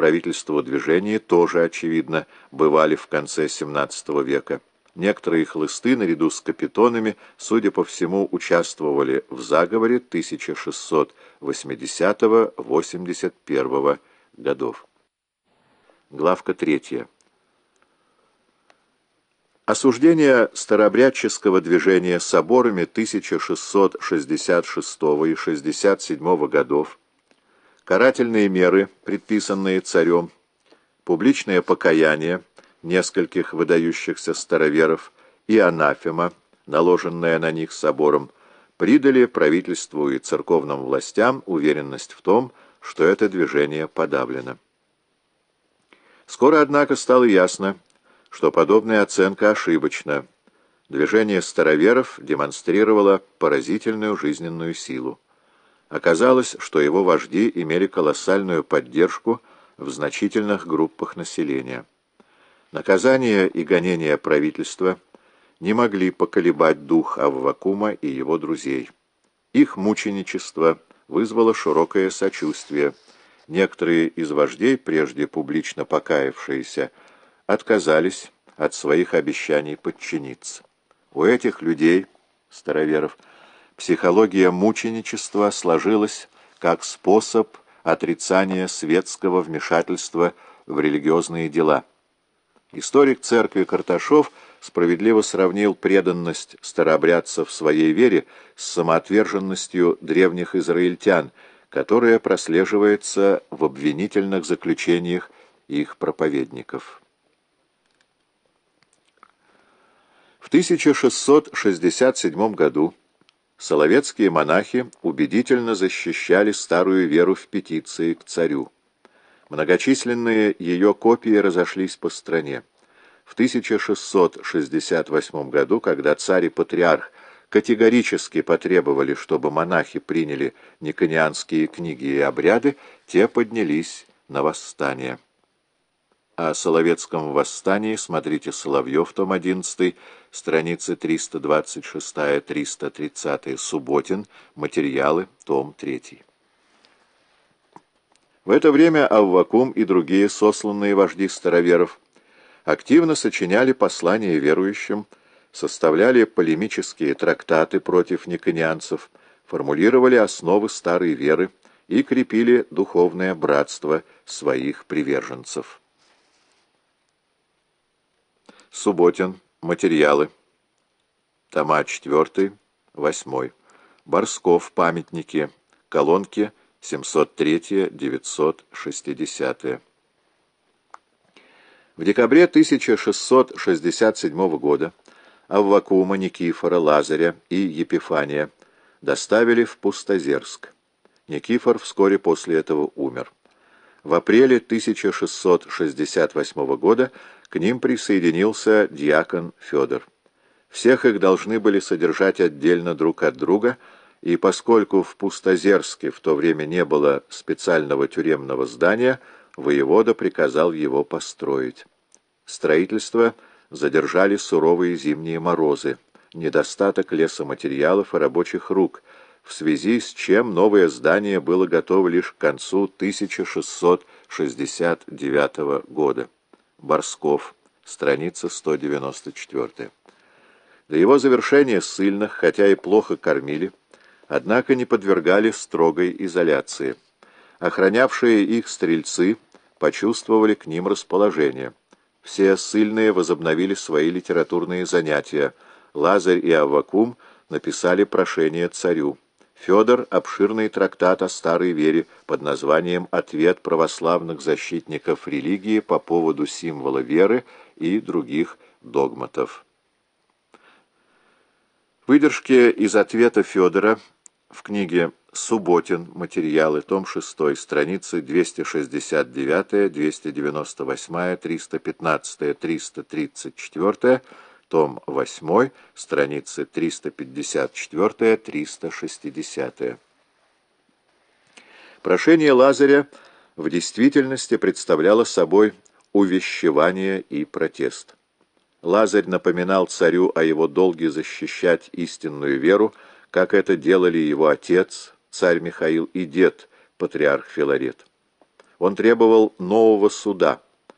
правительству движении тоже, очевидно, бывали в конце XVII века. Некоторые хлысты, наряду с капитонами, судя по всему, участвовали в заговоре 1680-81 годов. Главка третья. Осуждение старообрядческого движения соборами 1666 и 67 годов, карательные меры, предписанные царем, публичное покаяние нескольких выдающихся староверов и анафема, наложенная на них собором, придали правительству и церковным властям уверенность в том, что это движение подавлено. Скоро, однако, стало ясно, что подобная оценка ошибочна. Движение староверов демонстрировало поразительную жизненную силу. Оказалось, что его вожди имели колоссальную поддержку в значительных группах населения. Наказание и гонения правительства не могли поколебать дух Аввакума и его друзей. Их мученичество вызвало широкое сочувствие. Некоторые из вождей, прежде публично покаявшиеся, отказались от своих обещаний подчиниться. У этих людей, староверов, психология мученичества сложилась как способ отрицания светского вмешательства в религиозные дела. Историк церкви Карташов справедливо сравнил преданность старообрядцев своей вере с самоотверженностью древних израильтян, которая прослеживается в обвинительных заключениях их проповедников. В 1667 году соловецкие монахи убедительно защищали старую веру в петиции к царю. Многочисленные ее копии разошлись по стране. В 1668 году, когда царь и патриарх категорически потребовали, чтобы монахи приняли никонианские книги и обряды, те поднялись на восстание. О Соловецком восстании смотрите Соловьев, том 11, страницы 326-330, Субботин, материалы, том 3. В это время Аввакум и другие сосланные вожди староверов активно сочиняли послания верующим, составляли полемические трактаты против никонианцев, формулировали основы старой веры и крепили духовное братство своих приверженцев. Субботин. Материалы. Тома 4, 8. Борсков. Памятники. Колонки 703-960. В декабре 1667 года Аввакума, Никифора, Лазаря и Епифания доставили в Пустозерск. Никифор вскоре после этого умер. В апреле 1668 года к ним присоединился диакон Федор. Всех их должны были содержать отдельно друг от друга, и поскольку в Пустозерске в то время не было специального тюремного здания, воевода приказал его построить. Строительство задержали суровые зимние морозы, недостаток лесоматериалов и рабочих рук, в связи с чем новое здание было готово лишь к концу 1669 года. Борсков, страница 194. До его завершения ссыльных, хотя и плохо кормили, однако не подвергали строгой изоляции. Охранявшие их стрельцы почувствовали к ним расположение. Все ссыльные возобновили свои литературные занятия. Лазарь и Аввакум написали прошение царю. Федор — обширный трактат о старой вере под названием «Ответ православных защитников религии по поводу символа веры и других догматов». Выдержки из ответа Федора в книге «Субботин. Материалы. Том 6. Страницы 269, 298, 315, 334 том 8, страницы 354-360. Прошение Лазаря в действительности представляло собой увещевание и протест. Лазарь напоминал царю о его долге защищать истинную веру, как это делали его отец, царь Михаил, и дед, патриарх Филарет. Он требовал нового суда,